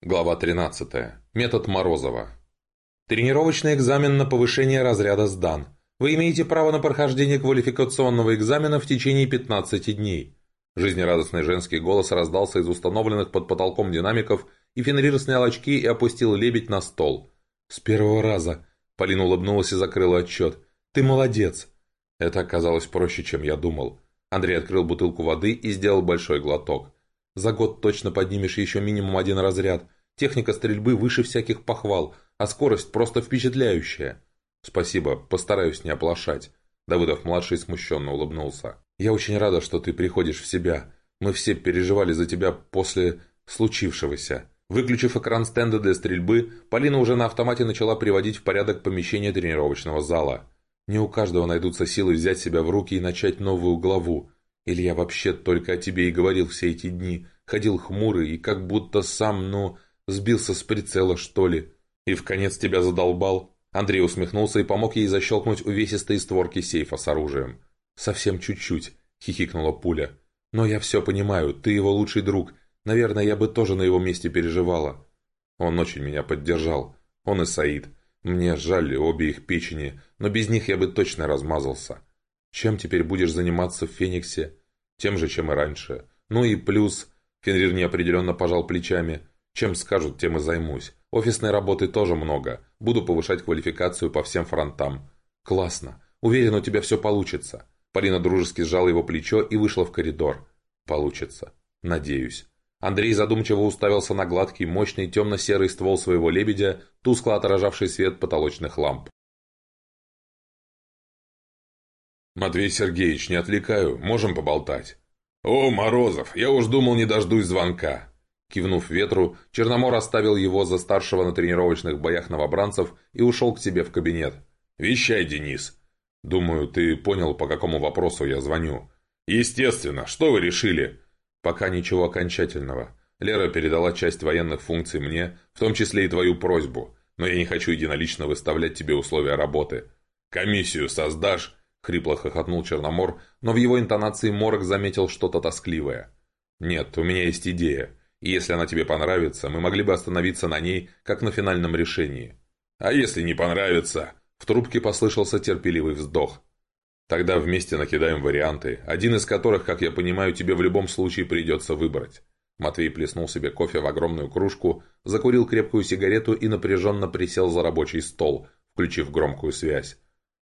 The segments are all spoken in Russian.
Глава 13. Метод Морозова. Тренировочный экзамен на повышение разряда сдан. Вы имеете право на прохождение квалификационного экзамена в течение 15 дней. Жизнерадостный женский голос раздался из установленных под потолком динамиков, и Фенрир снял очки и опустил лебедь на стол. «С первого раза!» Полина улыбнулась и закрыла отчет. «Ты молодец!» Это оказалось проще, чем я думал. Андрей открыл бутылку воды и сделал большой глоток. За год точно поднимешь еще минимум один разряд. Техника стрельбы выше всяких похвал, а скорость просто впечатляющая. Спасибо, постараюсь не оплошать. Давыдов-младший смущенно улыбнулся. Я очень рада, что ты приходишь в себя. Мы все переживали за тебя после случившегося. Выключив экран стенда для стрельбы, Полина уже на автомате начала приводить в порядок помещение тренировочного зала. Не у каждого найдутся силы взять себя в руки и начать новую главу. Или я вообще только о тебе и говорил все эти дни, ходил хмурый и как будто сам, ну, сбился с прицела, что ли. И в конец тебя задолбал. Андрей усмехнулся и помог ей защелкнуть увесистые створки сейфа с оружием. «Совсем чуть-чуть», — хихикнула пуля. «Но я все понимаю, ты его лучший друг. Наверное, я бы тоже на его месте переживала». Он очень меня поддержал. Он и Саид. Мне жаль обе их печени, но без них я бы точно размазался. Чем теперь будешь заниматься в Фениксе? Тем же, чем и раньше. Ну и плюс... Фенрир неопределенно пожал плечами. Чем скажут, тем и займусь. Офисной работы тоже много. Буду повышать квалификацию по всем фронтам. Классно. Уверен, у тебя все получится. Полина дружески сжала его плечо и вышла в коридор. Получится. Надеюсь. Андрей задумчиво уставился на гладкий, мощный, темно-серый ствол своего лебедя, тускло отражавший свет потолочных ламп. «Матвей Сергеевич, не отвлекаю, можем поболтать?» «О, Морозов, я уж думал, не дождусь звонка!» Кивнув ветру, Черномор оставил его за старшего на тренировочных боях новобранцев и ушел к себе в кабинет. «Вещай, Денис!» «Думаю, ты понял, по какому вопросу я звоню». «Естественно. Что вы решили?» «Пока ничего окончательного. Лера передала часть военных функций мне, в том числе и твою просьбу, но я не хочу единолично выставлять тебе условия работы. Комиссию создашь, — хрипло хохотнул Черномор, но в его интонации Морок заметил что-то тоскливое. «Нет, у меня есть идея, и если она тебе понравится, мы могли бы остановиться на ней, как на финальном решении». «А если не понравится?» В трубке послышался терпеливый вздох. «Тогда вместе накидаем варианты, один из которых, как я понимаю, тебе в любом случае придется выбрать». Матвей плеснул себе кофе в огромную кружку, закурил крепкую сигарету и напряженно присел за рабочий стол, включив громкую связь.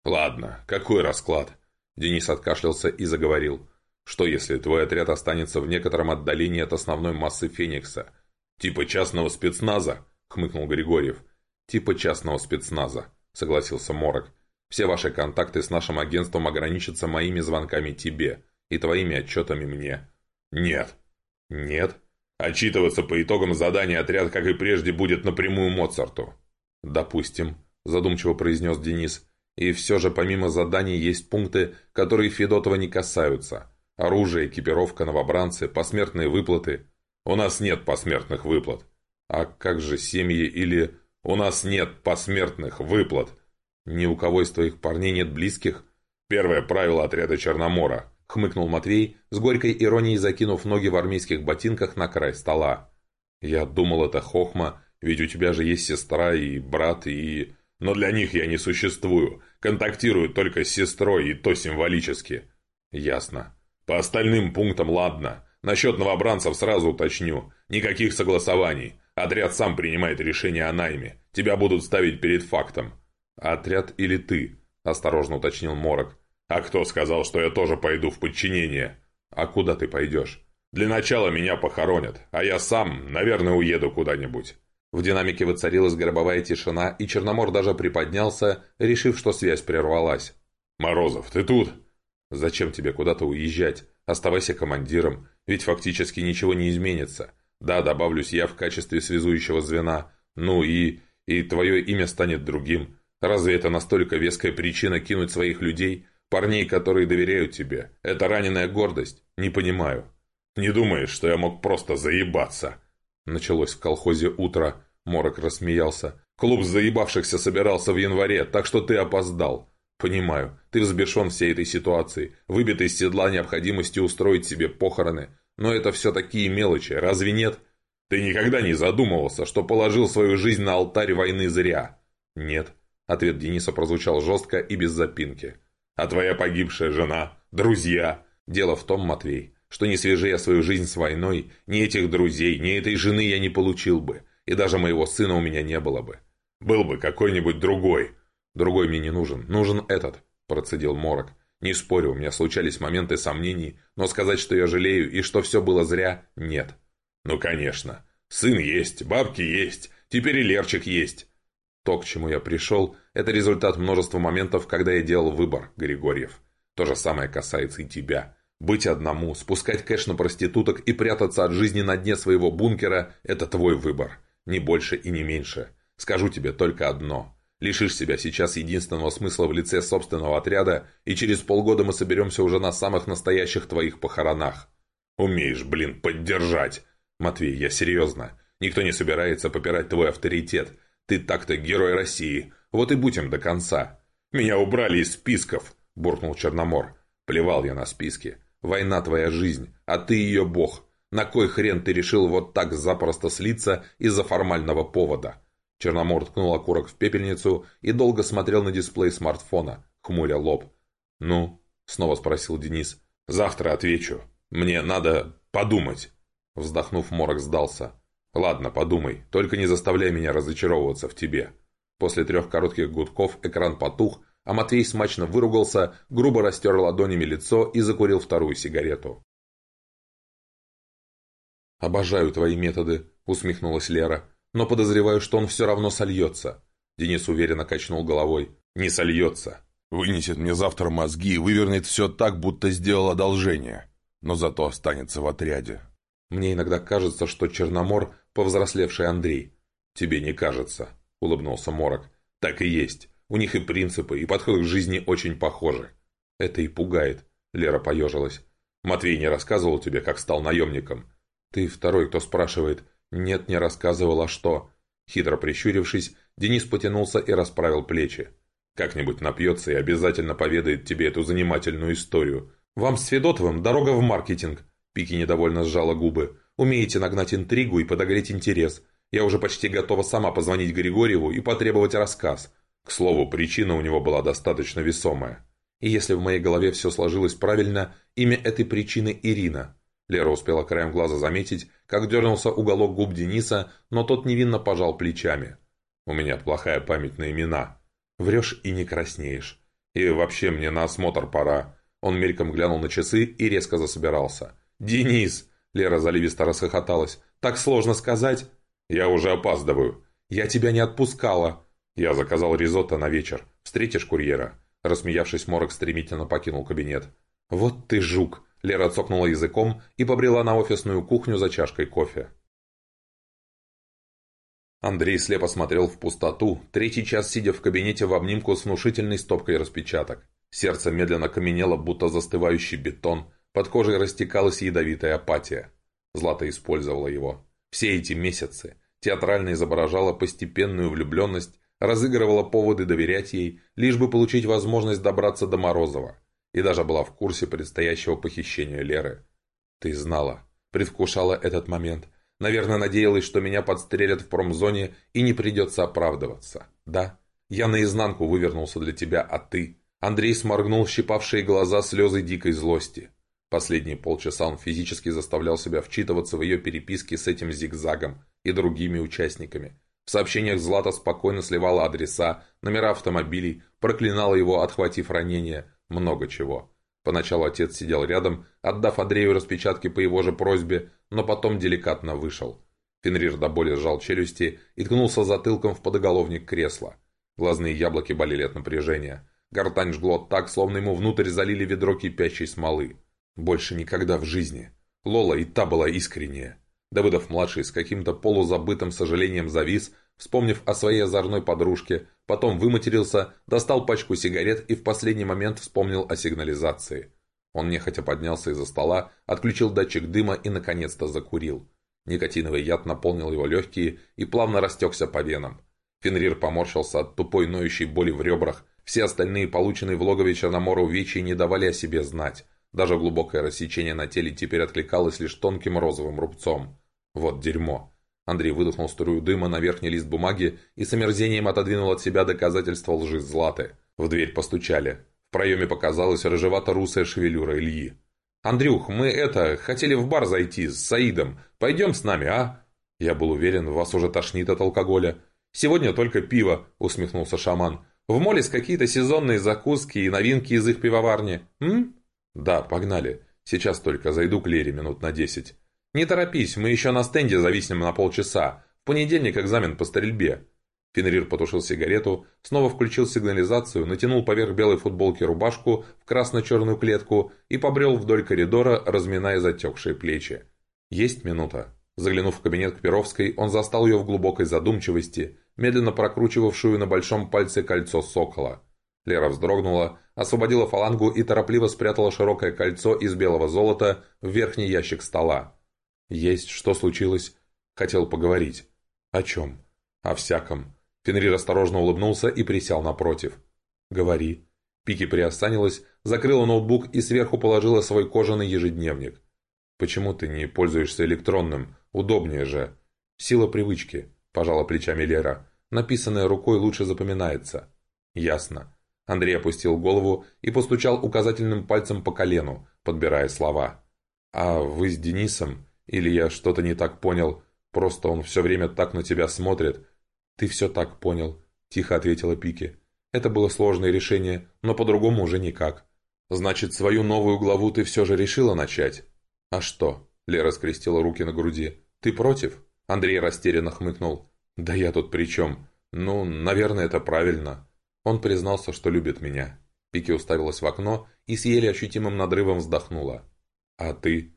«Ладно, какой расклад?» Денис откашлялся и заговорил. «Что, если твой отряд останется в некотором отдалении от основной массы Феникса?» «Типа частного спецназа?» — хмыкнул Григорьев. «Типа частного спецназа», — согласился Морок. «Все ваши контакты с нашим агентством ограничатся моими звонками тебе и твоими отчетами мне». «Нет». «Нет?» «Отчитываться по итогам задания отряд, как и прежде, будет напрямую Моцарту». «Допустим», — задумчиво произнес Денис. И все же помимо заданий есть пункты, которые Федотова не касаются. Оружие, экипировка, новобранцы, посмертные выплаты. У нас нет посмертных выплат. А как же семьи или... У нас нет посмертных выплат. Ни у кого из твоих парней нет близких? Первое правило отряда Черномора. Хмыкнул Матвей, с горькой иронией закинув ноги в армейских ботинках на край стола. Я думал, это хохма, ведь у тебя же есть сестра и брат и но для них я не существую, контактирую только с сестрой и то символически». «Ясно». «По остальным пунктам ладно. Насчет новобранцев сразу уточню. Никаких согласований. Отряд сам принимает решение о найме. Тебя будут ставить перед фактом». «Отряд или ты?» – осторожно уточнил Морок. «А кто сказал, что я тоже пойду в подчинение?» «А куда ты пойдешь?» «Для начала меня похоронят, а я сам, наверное, уеду куда-нибудь». В динамике воцарилась гробовая тишина, и Черномор даже приподнялся, решив, что связь прервалась. «Морозов, ты тут?» «Зачем тебе куда-то уезжать? Оставайся командиром, ведь фактически ничего не изменится. Да, добавлюсь я в качестве связующего звена. Ну и... и твое имя станет другим. Разве это настолько веская причина кинуть своих людей, парней, которые доверяют тебе? Это раненая гордость? Не понимаю». «Не думаешь, что я мог просто заебаться?» Началось в колхозе утро. Морок рассмеялся. «Клуб заебавшихся собирался в январе, так что ты опоздал. Понимаю, ты взбешен всей этой ситуацией, выбит из седла необходимости устроить себе похороны. Но это все такие мелочи, разве нет?» Ты никогда не задумывался, что положил свою жизнь на алтарь войны зря?» «Нет», — ответ Дениса прозвучал жестко и без запинки. «А твоя погибшая жена? Друзья?» «Дело в том, Матвей, что не свяжи я свою жизнь с войной, ни этих друзей, ни этой жены я не получил бы, и даже моего сына у меня не было бы». «Был бы какой-нибудь другой». «Другой мне не нужен, нужен этот», — процедил Морок. «Не спорю, у меня случались моменты сомнений, но сказать, что я жалею и что все было зря, нет». «Ну, конечно. Сын есть, бабки есть, теперь и Лерчик есть». То, к чему я пришел, это результат множества моментов, когда я делал выбор, Григорьев. То же самое касается и тебя. Быть одному, спускать кэш на проституток и прятаться от жизни на дне своего бункера – это твой выбор. Ни больше и не меньше. Скажу тебе только одно. Лишишь себя сейчас единственного смысла в лице собственного отряда, и через полгода мы соберемся уже на самых настоящих твоих похоронах. Умеешь, блин, поддержать. Матвей, я серьезно. Никто не собирается попирать твой авторитет. Ты так-то герой России. Вот и будь им до конца. Меня убрали из списков, буркнул Черномор. Плевал я на списки. Война твоя жизнь, а ты ее бог. На кой хрен ты решил вот так запросто слиться из-за формального повода? Черномор ткнул окурок в пепельницу и долго смотрел на дисплей смартфона, хмуря лоб. «Ну?» — снова спросил Денис. «Завтра отвечу. Мне надо подумать». Вздохнув, Морок сдался. «Ладно, подумай, только не заставляй меня разочаровываться в тебе». После трех коротких гудков экран потух, а Матвей смачно выругался, грубо растер ладонями лицо и закурил вторую сигарету. «Обожаю твои методы», — усмехнулась Лера, «но подозреваю, что он все равно сольется». Денис уверенно качнул головой. «Не сольется. Вынесет мне завтра мозги и вывернет все так, будто сделал одолжение. Но зато останется в отряде». Мне иногда кажется, что Черномор – повзрослевший Андрей. Тебе не кажется, улыбнулся Морок. Так и есть. У них и принципы, и подход к жизни очень похожи. Это и пугает, Лера поежилась. Матвей не рассказывал тебе, как стал наемником. Ты второй, кто спрашивает. Нет, не рассказывал, а что? Хитро прищурившись, Денис потянулся и расправил плечи. Как-нибудь напьется и обязательно поведает тебе эту занимательную историю. Вам с Федотовым дорога в маркетинг. Пики недовольно сжала губы. «Умеете нагнать интригу и подогреть интерес. Я уже почти готова сама позвонить Григорьеву и потребовать рассказ». К слову, причина у него была достаточно весомая. И если в моей голове все сложилось правильно, имя этой причины Ирина. Лера успела краем глаза заметить, как дернулся уголок губ Дениса, но тот невинно пожал плечами. «У меня плохая память на имена. Врешь и не краснеешь. И вообще мне на осмотр пора». Он мельком глянул на часы и резко засобирался. «Денис!» — Лера заливисто расхохоталась. «Так сложно сказать!» «Я уже опаздываю!» «Я тебя не отпускала!» «Я заказал ризотто на вечер. Встретишь курьера?» Рассмеявшись, Морок стремительно покинул кабинет. «Вот ты жук!» Лера цокнула языком и побрела на офисную кухню за чашкой кофе. Андрей слепо смотрел в пустоту, третий час сидя в кабинете в обнимку с внушительной стопкой распечаток. Сердце медленно каменело, будто застывающий бетон, под кожей растекалась ядовитая апатия. Злата использовала его. Все эти месяцы театрально изображала постепенную влюбленность, разыгрывала поводы доверять ей, лишь бы получить возможность добраться до Морозова. И даже была в курсе предстоящего похищения Леры. Ты знала, предвкушала этот момент. Наверное, надеялась, что меня подстрелят в промзоне и не придется оправдываться. Да, я наизнанку вывернулся для тебя, а ты... Андрей сморгнул щипавшие глаза слезы дикой злости. Последние полчаса он физически заставлял себя вчитываться в ее переписки с этим зигзагом и другими участниками. В сообщениях Злата спокойно сливала адреса, номера автомобилей, проклинала его, отхватив ранение, много чего. Поначалу отец сидел рядом, отдав Андрею распечатки по его же просьбе, но потом деликатно вышел. Фенрир до боли сжал челюсти и ткнулся затылком в подоголовник кресла. Глазные яблоки болели от напряжения. Гортань жгло так, словно ему внутрь залили ведро кипящей смолы. Больше никогда в жизни. Лола и та была искренняя. Давыдов-младший с каким-то полузабытым сожалением завис, вспомнив о своей озорной подружке, потом выматерился, достал пачку сигарет и в последний момент вспомнил о сигнализации. Он нехотя поднялся из-за стола, отключил датчик дыма и наконец-то закурил. Никотиновый яд наполнил его легкие и плавно растекся по венам. Фенрир поморщился от тупой ноющей боли в ребрах. Все остальные, полученные в логове Черномора увечья, не давали о себе знать. Даже глубокое рассечение на теле теперь откликалось лишь тонким розовым рубцом. Вот дерьмо. Андрей выдохнул струю дыма на верхний лист бумаги и с омерзением отодвинул от себя доказательства лжи Златы. В дверь постучали. В проеме показалась рыжевато-русая шевелюра Ильи. «Андрюх, мы это, хотели в бар зайти с Саидом. Пойдем с нами, а?» «Я был уверен, вас уже тошнит от алкоголя». «Сегодня только пиво», — усмехнулся шаман. «В Моллис какие-то сезонные закуски и новинки из их пивоварни. М?» «Да, погнали. Сейчас только зайду к Лере минут на десять». «Не торопись, мы еще на стенде зависнем на полчаса. В понедельник экзамен по стрельбе». Фенрир потушил сигарету, снова включил сигнализацию, натянул поверх белой футболки рубашку в красно-черную клетку и побрел вдоль коридора, разминая затекшие плечи. «Есть минута». Заглянув в кабинет к Перовской, он застал ее в глубокой задумчивости, медленно прокручивавшую на большом пальце кольцо сокола. Лера вздрогнула, освободила фалангу и торопливо спрятала широкое кольцо из белого золота в верхний ящик стола. «Есть, что случилось?» «Хотел поговорить». «О чем?» «О всяком». Фенрир осторожно улыбнулся и присел напротив. «Говори». Пики приосанилась, закрыла ноутбук и сверху положила свой кожаный ежедневник. «Почему ты не пользуешься электронным? Удобнее же». «Сила привычки», – пожала плечами Лера. «Написанное рукой лучше запоминается». «Ясно». Андрей опустил голову и постучал указательным пальцем по колену, подбирая слова. «А вы с Денисом? Или я что-то не так понял? Просто он все время так на тебя смотрит». «Ты все так понял», – тихо ответила Пики. «Это было сложное решение, но по-другому уже никак». «Значит, свою новую главу ты все же решила начать?» «А что?» – Лера скрестила руки на груди. «Ты против?» Андрей растерянно хмыкнул. «Да я тут при чем? Ну, наверное, это правильно». Он признался, что любит меня. Пики уставилась в окно и с еле ощутимым надрывом вздохнула. «А ты?»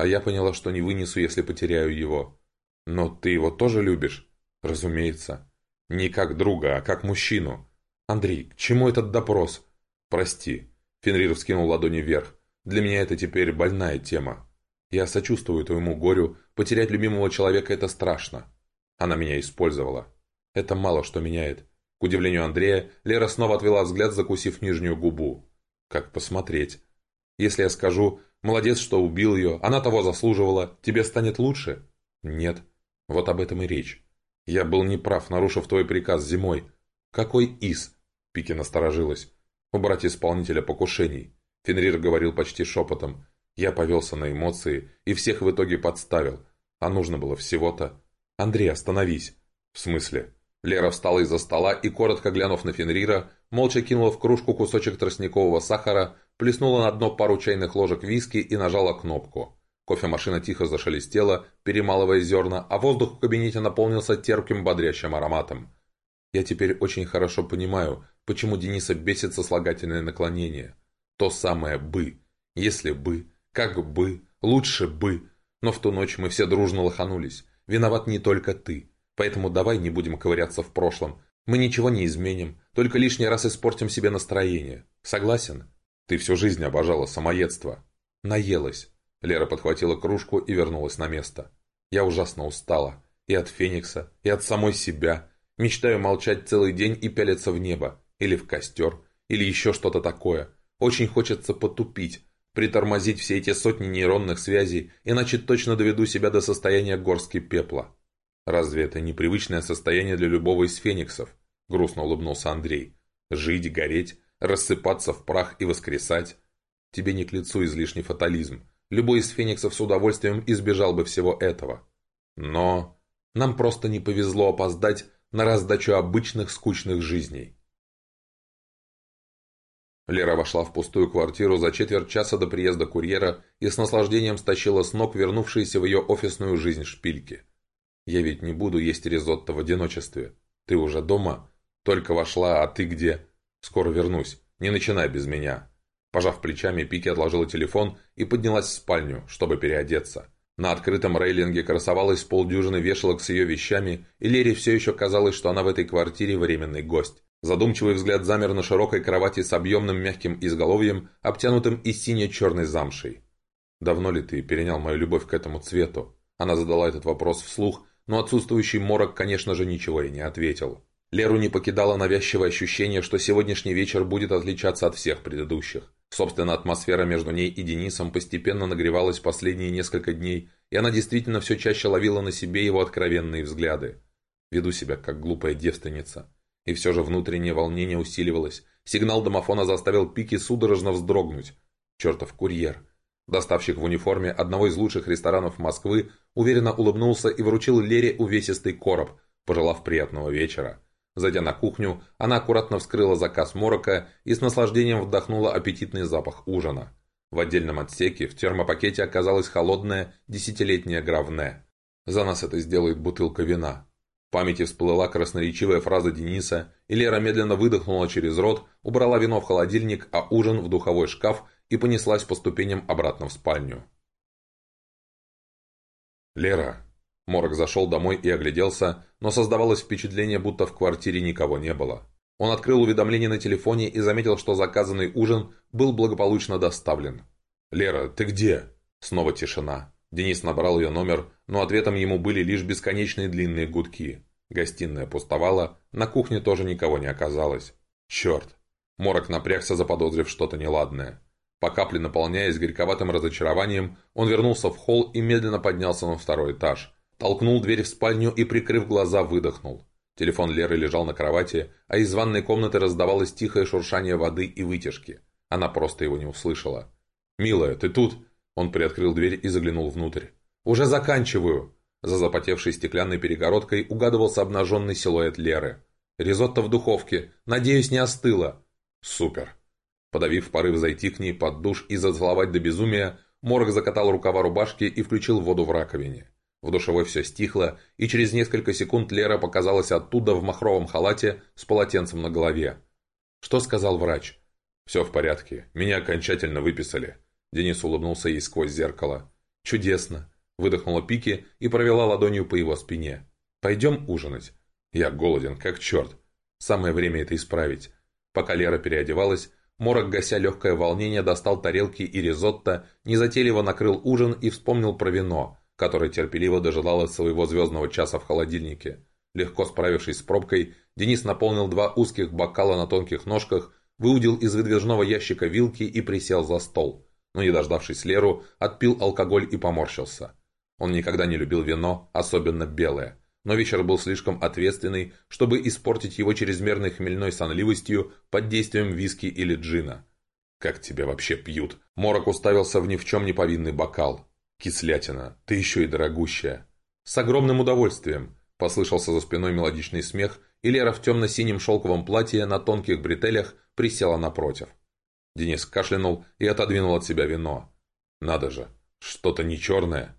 «А я поняла, что не вынесу, если потеряю его». «Но ты его тоже любишь?» «Разумеется». «Не как друга, а как мужчину». «Андрей, к чему этот допрос?» «Прости». Фенрир вскинул ладони вверх. «Для меня это теперь больная тема. Я сочувствую твоему горю. Потерять любимого человека – это страшно. Она меня использовала. Это мало что меняет. К удивлению Андрея, Лера снова отвела взгляд, закусив нижнюю губу. Как посмотреть? Если я скажу «молодец, что убил ее, она того заслуживала, тебе станет лучше?» Нет. Вот об этом и речь. Я был неправ, нарушив твой приказ зимой. Какой из? Пики насторожилась. Убрать исполнителя покушений. Фенрир говорил почти шепотом. Я повелся на эмоции и всех в итоге подставил. А нужно было всего-то... «Андрей, остановись!» «В смысле?» Лера встала из-за стола и, коротко глянув на Фенрира, молча кинула в кружку кусочек тростникового сахара, плеснула на дно пару чайных ложек виски и нажала кнопку. Кофемашина тихо зашелестела, перемалывая зерна, а воздух в кабинете наполнился терпким бодрящим ароматом. «Я теперь очень хорошо понимаю, почему Дениса бесит сослагательное наклонение. То самое «бы». Если «бы», как бы, лучше бы. Но в ту ночь мы все дружно лоханулись. Виноват не только ты. Поэтому давай не будем ковыряться в прошлом. Мы ничего не изменим, только лишний раз испортим себе настроение. Согласен? Ты всю жизнь обожала самоедство. Наелась. Лера подхватила кружку и вернулась на место. Я ужасно устала. И от Феникса, и от самой себя. Мечтаю молчать целый день и пялиться в небо. Или в костер. Или еще что-то такое. Очень хочется потупить, притормозить все эти сотни нейронных связей, иначе точно доведу себя до состояния горски пепла. Разве это не привычное состояние для любого из фениксов? Грустно улыбнулся Андрей. Жить, гореть, рассыпаться в прах и воскресать? Тебе не к лицу излишний фатализм. Любой из фениксов с удовольствием избежал бы всего этого. Но нам просто не повезло опоздать на раздачу обычных скучных жизней. Лера вошла в пустую квартиру за четверть часа до приезда курьера и с наслаждением стащила с ног вернувшиеся в ее офисную жизнь шпильки. «Я ведь не буду есть ризотто в одиночестве. Ты уже дома? Только вошла, а ты где? Скоро вернусь. Не начинай без меня». Пожав плечами, Пики отложила телефон и поднялась в спальню, чтобы переодеться. На открытом рейлинге красовалась полдюжины вешалок с ее вещами, и Лере все еще казалось, что она в этой квартире временный гость. Задумчивый взгляд замер на широкой кровати с объемным мягким изголовьем, обтянутым и сине-черной замшей. «Давно ли ты перенял мою любовь к этому цвету?» Она задала этот вопрос вслух, но отсутствующий морок, конечно же, ничего и не ответил. Леру не покидало навязчивое ощущение, что сегодняшний вечер будет отличаться от всех предыдущих. Собственно, атмосфера между ней и Денисом постепенно нагревалась последние несколько дней, и она действительно все чаще ловила на себе его откровенные взгляды. Веду себя, как глупая девственница. И все же внутреннее волнение усиливалось. Сигнал домофона заставил Пики судорожно вздрогнуть. Чертов курьер. Доставщик в униформе одного из лучших ресторанов Москвы уверенно улыбнулся и вручил Лере увесистый короб, пожелав приятного вечера. Зайдя на кухню, она аккуратно вскрыла заказ морока и с наслаждением вдохнула аппетитный запах ужина. В отдельном отсеке в термопакете оказалась холодная десятилетняя гравне. «За нас это сделает бутылка вина». В памяти всплыла красноречивая фраза Дениса, и Лера медленно выдохнула через рот, убрала вино в холодильник, а ужин в духовой шкаф и понеслась по ступеням обратно в спальню. «Лера!» Морок зашел домой и огляделся, но создавалось впечатление, будто в квартире никого не было. Он открыл уведомление на телефоне и заметил, что заказанный ужин был благополучно доставлен. «Лера, ты где?» Снова тишина. Денис набрал ее номер, но ответом ему были лишь бесконечные длинные гудки. Гостиная пустовала, на кухне тоже никого не оказалось. «Черт!» Морок напрягся, заподозрив что-то неладное. По капле наполняясь горьковатым разочарованием, он вернулся в холл и медленно поднялся на второй этаж. Толкнул дверь в спальню и, прикрыв глаза, выдохнул. Телефон Леры лежал на кровати, а из ванной комнаты раздавалось тихое шуршание воды и вытяжки. Она просто его не услышала. «Милая, ты тут?» Он приоткрыл дверь и заглянул внутрь. «Уже заканчиваю!» За запотевшей стеклянной перегородкой угадывался обнаженный силуэт Леры. «Ризотто в духовке. Надеюсь, не остыло». «Супер!» Подавив порыв зайти к ней под душ и зацеловать до безумия, Морок закатал рукава рубашки и включил воду в раковине. В душевой все стихло, и через несколько секунд Лера показалась оттуда в махровом халате с полотенцем на голове. Что сказал врач? «Все в порядке. Меня окончательно выписали». Денис улыбнулся ей сквозь зеркало. «Чудесно!» Выдохнула Пики и провела ладонью по его спине. «Пойдем ужинать?» «Я голоден, как черт. Самое время это исправить». Пока Лера переодевалась, Морок, гася легкое волнение, достал тарелки и ризотто, незатейливо накрыл ужин и вспомнил про вино – которая терпеливо дожидалась своего звездного часа в холодильнике. Легко справившись с пробкой, Денис наполнил два узких бокала на тонких ножках, выудил из выдвижного ящика вилки и присел за стол. Но не дождавшись Леру, отпил алкоголь и поморщился. Он никогда не любил вино, особенно белое. Но вечер был слишком ответственный, чтобы испортить его чрезмерной хмельной сонливостью под действием виски или джина. «Как тебя вообще пьют?» Морок уставился в ни в чем не повинный бокал. «Кислятина, ты еще и дорогущая!» «С огромным удовольствием!» Послышался за спиной мелодичный смех, и Лера в темно-синем шелковом платье на тонких бретелях присела напротив. Денис кашлянул и отодвинул от себя вино. «Надо же, что-то не черное!»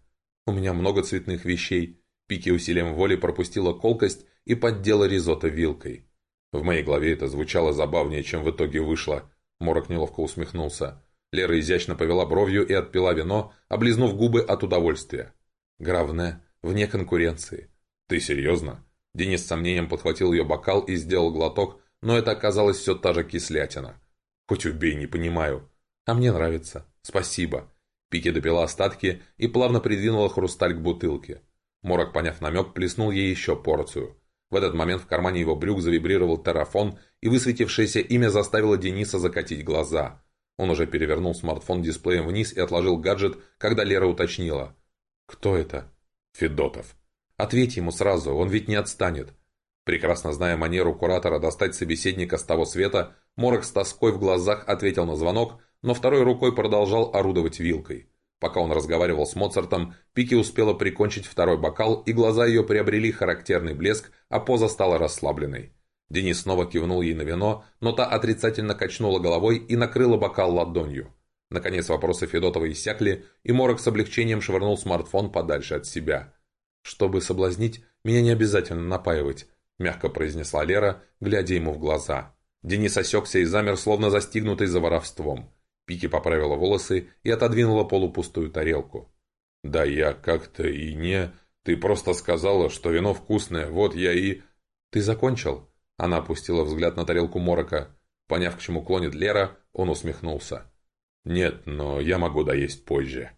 «У меня много цветных вещей!» Пики усилием воли пропустила колкость и поддела ризотто вилкой. В моей голове это звучало забавнее, чем в итоге вышло. Морок неловко усмехнулся. Лера изящно повела бровью и отпила вино, облизнув губы от удовольствия. «Гравне, вне конкуренции». «Ты серьезно?» Денис с сомнением подхватил ее бокал и сделал глоток, но это оказалось все та же кислятина. «Хоть убей, не понимаю». «А мне нравится. Спасибо». Пики допила остатки и плавно придвинула хрусталь к бутылке. Морок, поняв намек, плеснул ей еще порцию. В этот момент в кармане его брюк завибрировал терафон, и высветившееся имя заставило Дениса закатить глаза. Он уже перевернул смартфон дисплеем вниз и отложил гаджет, когда Лера уточнила. «Кто это?» «Федотов». «Ответь ему сразу, он ведь не отстанет». Прекрасно зная манеру куратора достать собеседника с того света, Морок с тоской в глазах ответил на звонок, но второй рукой продолжал орудовать вилкой. Пока он разговаривал с Моцартом, Пики успела прикончить второй бокал, и глаза ее приобрели характерный блеск, а поза стала расслабленной. Денис снова кивнул ей на вино, но та отрицательно качнула головой и накрыла бокал ладонью. Наконец вопросы Федотова иссякли, и Морок с облегчением швырнул смартфон подальше от себя. «Чтобы соблазнить, меня не обязательно напаивать», – мягко произнесла Лера, глядя ему в глаза. Денис осекся и замер, словно застигнутый за воровством. Пики поправила волосы и отодвинула полупустую тарелку. «Да я как-то и не... Ты просто сказала, что вино вкусное, вот я и...» «Ты закончил?» Она опустила взгляд на тарелку морока. Поняв, к чему клонит Лера, он усмехнулся. «Нет, но я могу доесть позже».